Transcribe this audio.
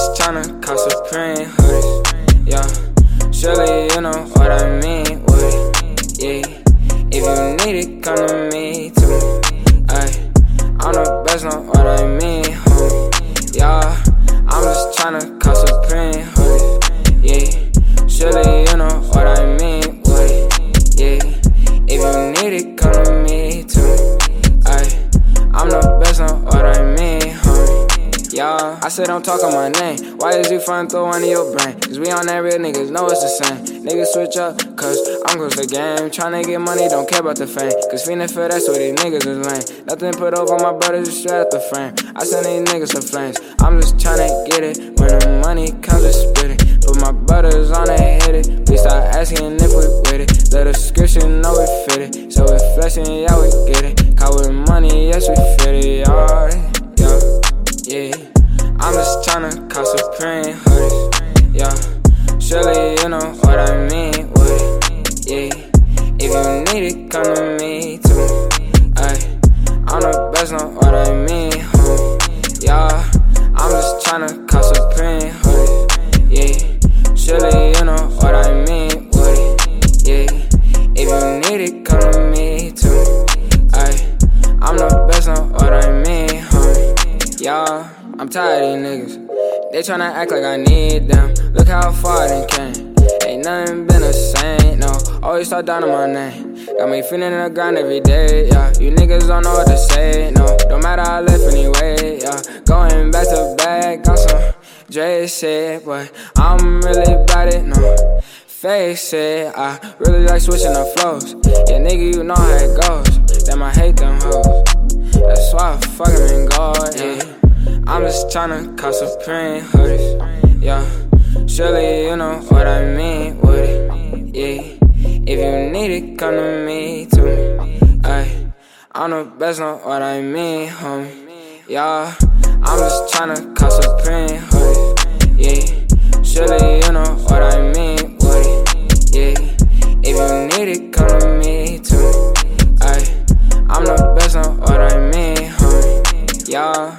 just tryna call Supreme hoodies, yeah. Surely you know what I mean it, yeah. If you need it, come to me, to me, ayy. I'm the best, know what I mean, homie, yeah. I'm just tryna call Supreme hoodies, yeah. Surely said don't talk on my name. Why is you fun throw in your brain? Cause we on that real niggas know it's the same. Niggas switch up, cause I'm close the game. Tryna get money, don't care about the fame. Cause feeling for that's where these niggas is lame. Nothing put over my brothers, just straight out the frame. I send these niggas some flames. I'm just tryna get it. When the money comes, just spit it. Put my brothers on it, hit it. We start asking if we with it. The description, know we fit it. So we flexing, yeah, we get it. Caught with money, yes, we fit it. Yeah, tryna call Supreme hoodies, yeah. Surely you know what I mean with it, yeah. If you need it, come to me, to me, ayy. I'm the best, know what I mean, homie, yeah. I'm just tryna call Supreme hoodies, yeah. Surely you know what I mean with it, yeah. If you need it, come to me, to me, ayy. I'm the best, know what I mean, homie, yeah. I'm tired of these niggas. They tryna act like I need them. Look how far they came. Ain't nothing been the same, no. Always talk down on my name. Got me feeling in the ground every day, yeah. You niggas don't know what to say, no. Don't matter I live anyway, yeah. Going back to back, got some Dre shit, but I'm really about it, no. Face it, I really like switching the flows. Yeah, nigga, you know how it goes. Damn, I hate them tryna cop Supreme hoodies. Yeah, surely you know what I mean with it. Yeah, if you need it, come to me, to me. Ay, I'm the best, know what I mean, homie. Yeah, I'm just tryna cop Supreme hoodies. Yeah, surely you know what I mean with it. Yeah, if you need it, come to me, to me. Ay, I'm the best, know what I mean, homie. Yeah.